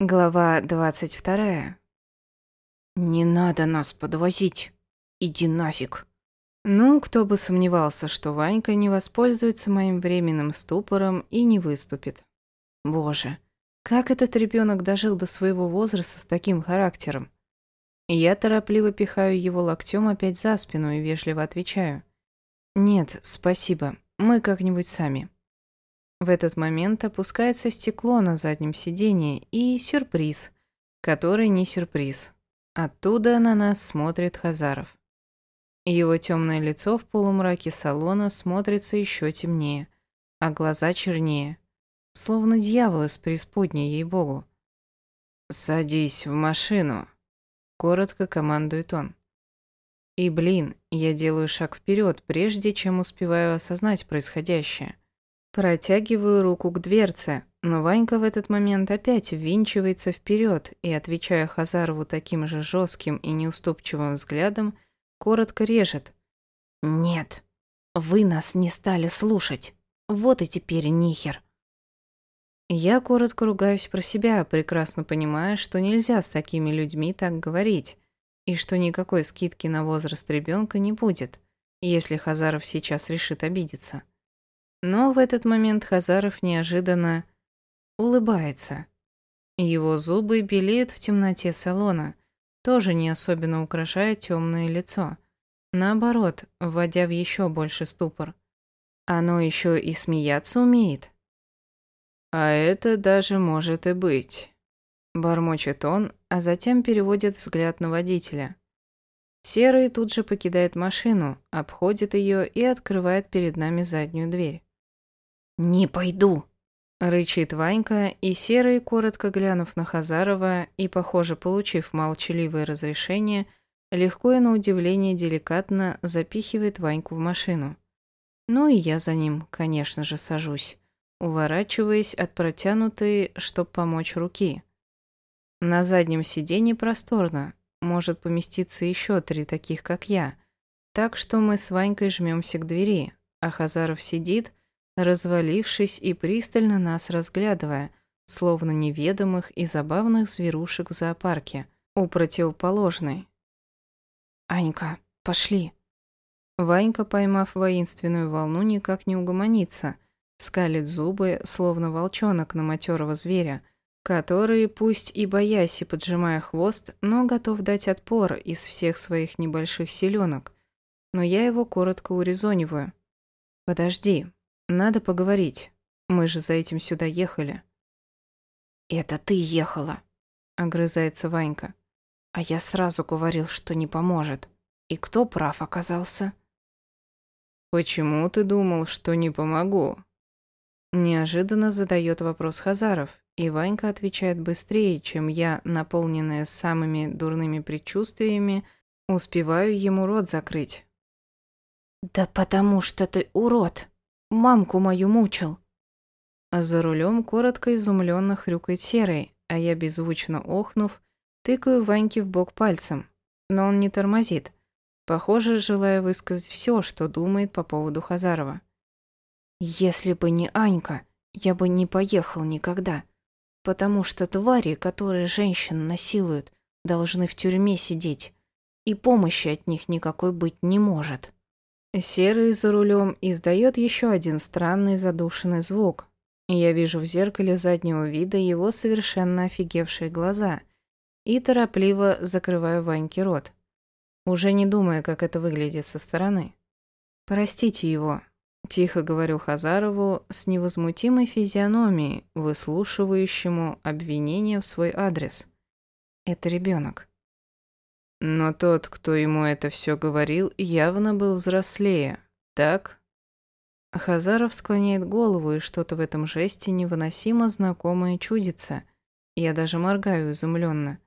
Глава двадцать вторая. «Не надо нас подвозить. Иди нафиг». Ну, кто бы сомневался, что Ванька не воспользуется моим временным ступором и не выступит. Боже, как этот ребенок дожил до своего возраста с таким характером? Я торопливо пихаю его локтем опять за спину и вежливо отвечаю. «Нет, спасибо, мы как-нибудь сами». В этот момент опускается стекло на заднем сиденье и сюрприз, который не сюрприз. Оттуда на нас смотрит Хазаров. Его темное лицо в полумраке салона смотрится еще темнее, а глаза чернее, словно дьявол из преисподней, ей-богу. «Садись в машину», — коротко командует он. И, блин, я делаю шаг вперед, прежде чем успеваю осознать происходящее — Протягиваю руку к дверце, но Ванька в этот момент опять ввинчивается вперед и, отвечая Хазарову таким же жестким и неуступчивым взглядом, коротко режет. «Нет, вы нас не стали слушать. Вот и теперь нихер». Я коротко ругаюсь про себя, прекрасно понимая, что нельзя с такими людьми так говорить, и что никакой скидки на возраст ребенка не будет, если Хазаров сейчас решит обидеться. Но в этот момент Хазаров неожиданно улыбается. Его зубы белеют в темноте салона, тоже не особенно украшая темное лицо. Наоборот, вводя в еще больше ступор. Оно еще и смеяться умеет. «А это даже может и быть», — бормочет он, а затем переводит взгляд на водителя. Серый тут же покидает машину, обходит ее и открывает перед нами заднюю дверь. «Не пойду», — рычит Ванька, и Серый, коротко глянув на Хазарова и, похоже, получив молчаливое разрешение, легко и на удивление деликатно запихивает Ваньку в машину. Ну и я за ним, конечно же, сажусь, уворачиваясь от протянутой, чтоб помочь руки. На заднем сиденье просторно, может поместиться еще три таких, как я, так что мы с Ванькой жмемся к двери, а Хазаров сидит, развалившись и пристально нас разглядывая, словно неведомых и забавных зверушек в зоопарке, у противоположной. «Анька, пошли!» Ванька, поймав воинственную волну, никак не угомонится, скалит зубы, словно волчонок на матерого зверя, который, пусть и боясь и поджимая хвост, но готов дать отпор из всех своих небольших силенок. Но я его коротко урезониваю. «Подожди, надо поговорить. Мы же за этим сюда ехали. Это ты ехала, огрызается Ванька. А я сразу говорил, что не поможет. И кто прав оказался? Почему ты думал, что не помогу? Неожиданно задает вопрос Хазаров, и Ванька отвечает быстрее, чем я, наполненная самыми дурными предчувствиями, успеваю ему рот закрыть. «Да потому что ты урод!» Мамку мою мучил. А за рулем коротко изумленно хрюкает серый, а я, беззвучно охнув, тыкаю Ваньке в бок пальцем. Но он не тормозит, похоже, желая высказать все, что думает по поводу Хазарова. «Если бы не Анька, я бы не поехал никогда, потому что твари, которые женщин насилуют, должны в тюрьме сидеть, и помощи от них никакой быть не может». Серый за рулем издает еще один странный задушенный звук. Я вижу в зеркале заднего вида его совершенно офигевшие глаза и торопливо закрываю Ваньке рот, уже не думая, как это выглядит со стороны. «Простите его», – тихо говорю Хазарову с невозмутимой физиономией, выслушивающему обвинения в свой адрес. «Это ребенок». Но тот, кто ему это все говорил, явно был взрослее, так? Хазаров склоняет голову, и что-то в этом жесте невыносимо знакомое чудится. Я даже моргаю изумленно.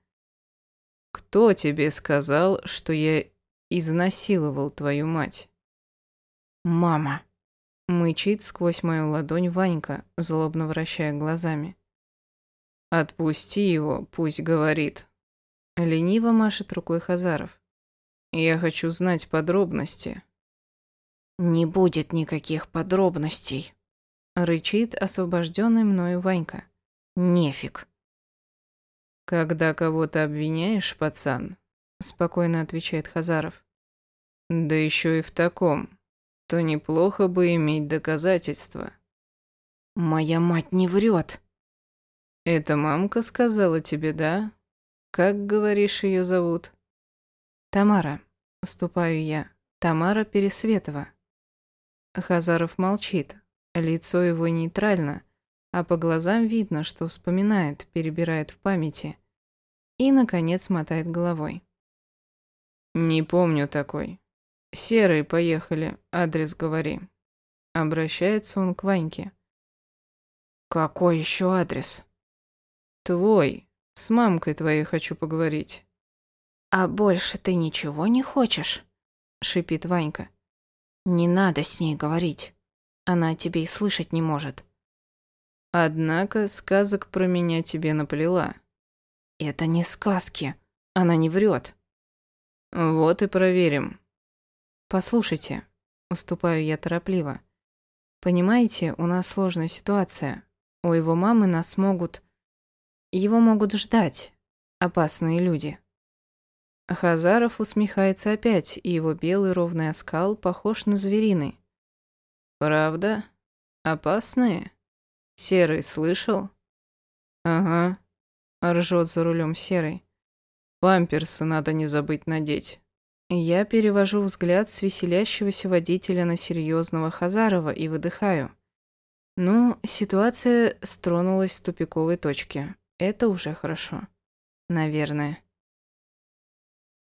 «Кто тебе сказал, что я изнасиловал твою мать?» «Мама!» — мычит сквозь мою ладонь Ванька, злобно вращая глазами. «Отпусти его, пусть говорит», Лениво машет рукой Хазаров. Я хочу знать подробности. Не будет никаких подробностей. Рычит освобожденный мною Ванька. Нефиг. «Когда кого-то обвиняешь, пацан», — спокойно отвечает Хазаров, «да еще и в таком, то неплохо бы иметь доказательства». «Моя мать не врет». «Это мамка сказала тебе, да? Как, говоришь, ее зовут?» «Тамара», — вступаю я. «Тамара Пересветова». Хазаров молчит. Лицо его нейтрально, а по глазам видно, что вспоминает, перебирает в памяти. И, наконец, мотает головой. «Не помню такой. Серый, поехали, адрес говори». Обращается он к Ваньке. «Какой еще адрес?» «Твой. С мамкой твоей хочу поговорить». «А больше ты ничего не хочешь?» — шипит Ванька. «Не надо с ней говорить. Она тебе и слышать не может». «Однако сказок про меня тебе наплела». «Это не сказки. Она не врет». «Вот и проверим». «Послушайте», — уступаю я торопливо. «Понимаете, у нас сложная ситуация. У его мамы нас могут... Его могут ждать. Опасные люди». Хазаров усмехается опять, и его белый ровный оскал похож на звериный. «Правда? Опасные? Серый слышал?» «Ага», — ржет за рулем Серый. «Памперсы надо не забыть надеть». Я перевожу взгляд с веселящегося водителя на серьезного Хазарова и выдыхаю. Ну, ситуация стронулась с тупиковой точки. Это уже хорошо. Наверное.